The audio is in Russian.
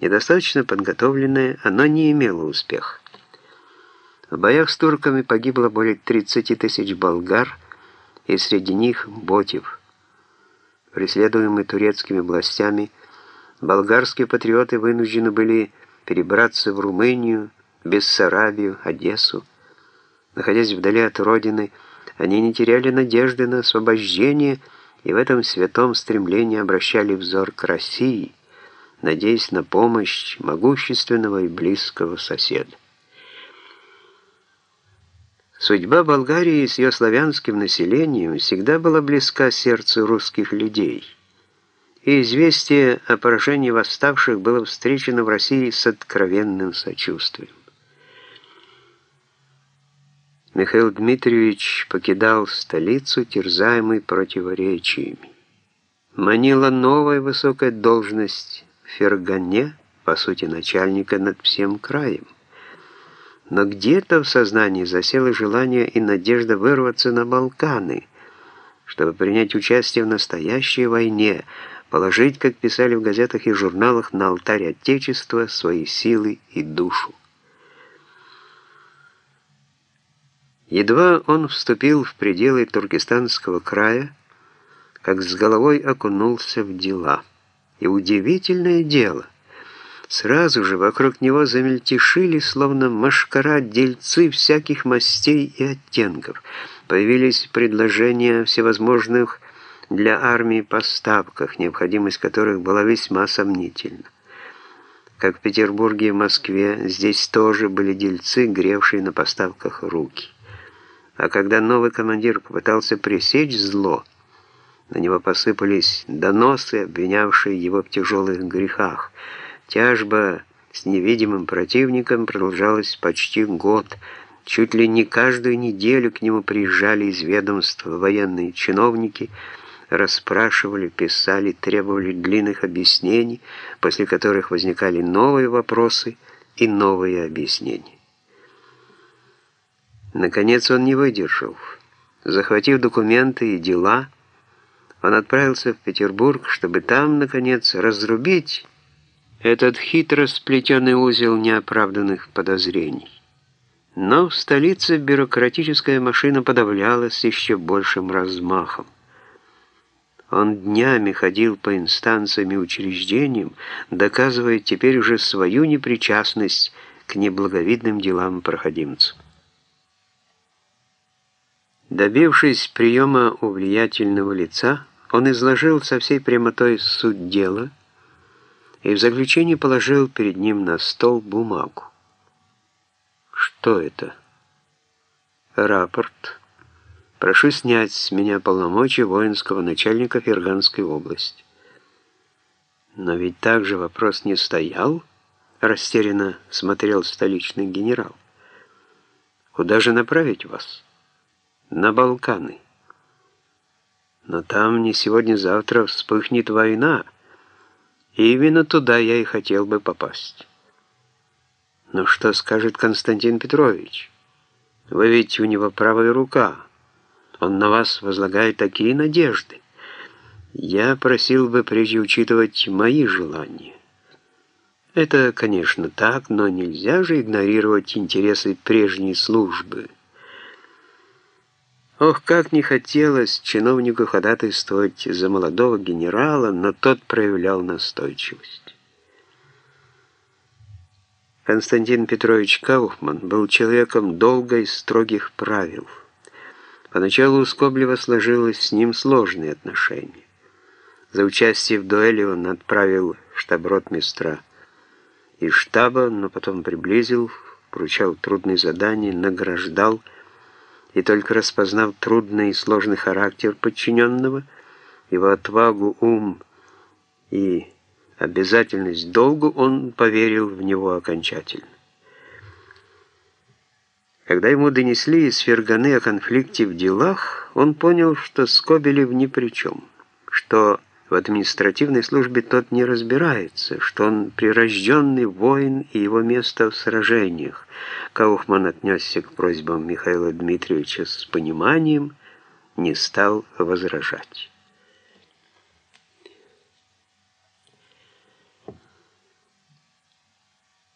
Недостаточно подготовленное, оно не имело успеха. В боях с турками погибло более 30 тысяч болгар, и среди них ботев. Преследуемые турецкими властями, болгарские патриоты вынуждены были перебраться в Румынию, Бессарабию, Одессу. Находясь вдали от родины, они не теряли надежды на освобождение и в этом святом стремлении обращали взор к России, надеясь на помощь могущественного и близкого соседа. Судьба Болгарии с ее славянским населением всегда была близка сердцу русских людей, и известие о поражении восставших было встречено в России с откровенным сочувствием. Михаил Дмитриевич покидал столицу, терзаемый противоречиями. Манила новая высокая должность Фергане, по сути начальника над всем краем. Но где-то в сознании засело желание и надежда вырваться на Балканы, чтобы принять участие в настоящей войне, положить, как писали в газетах и журналах, на алтарь Отечества свои силы и душу. Едва он вступил в пределы Туркестанского края, как с головой окунулся в дела. И удивительное дело — Сразу же вокруг него замельтешили, словно машкара, дельцы всяких мастей и оттенков. Появились предложения всевозможных для армии поставках, необходимость которых была весьма сомнительна. Как в Петербурге и Москве, здесь тоже были дельцы, гревшие на поставках руки. А когда новый командир попытался пресечь зло, на него посыпались доносы, обвинявшие его в тяжелых грехах – Тяжба с невидимым противником продолжалась почти год. Чуть ли не каждую неделю к нему приезжали из ведомства военные чиновники, расспрашивали, писали, требовали длинных объяснений, после которых возникали новые вопросы и новые объяснения. Наконец он не выдержал. Захватив документы и дела, он отправился в Петербург, чтобы там, наконец, разрубить этот хитро сплетенный узел неоправданных подозрений. Но в столице бюрократическая машина подавлялась еще большим размахом. Он днями ходил по инстанциям и учреждениям, доказывая теперь уже свою непричастность к неблаговидным делам проходимцев. Добившись приема у влиятельного лица, он изложил со всей прямотой суть дела – и в заключение положил перед ним на стол бумагу. «Что это?» «Рапорт. Прошу снять с меня полномочия воинского начальника Ферганской области». «Но ведь так же вопрос не стоял?» Растерянно смотрел столичный генерал. «Куда же направить вас?» «На Балканы». «Но там не сегодня-завтра вспыхнет война». И именно туда я и хотел бы попасть. Но что скажет Константин Петрович? Вы ведь у него правая рука. Он на вас возлагает такие надежды. Я просил бы прежде учитывать мои желания. Это, конечно, так, но нельзя же игнорировать интересы прежней службы. Ох, как не хотелось чиновнику ходатайствовать за молодого генерала, но тот проявлял настойчивость. Константин Петрович Кауфман был человеком долго и строгих правил. Поначалу у Скоблева сложилось с ним сложные отношения. За участие в дуэли он отправил штаб-ротмистра из штаба, но потом приблизил, поручал трудные задания, награждал, и только распознав трудный и сложный характер подчиненного, его отвагу, ум и обязательность долгу, он поверил в него окончательно. Когда ему донесли из Ферганы о конфликте в делах, он понял, что Скобелев ни при чем, что в административной службе тот не разбирается, что он прирожденный воин и его место в сражениях. Кауфман отнесся к просьбам Михаила Дмитриевича с пониманием, не стал возражать.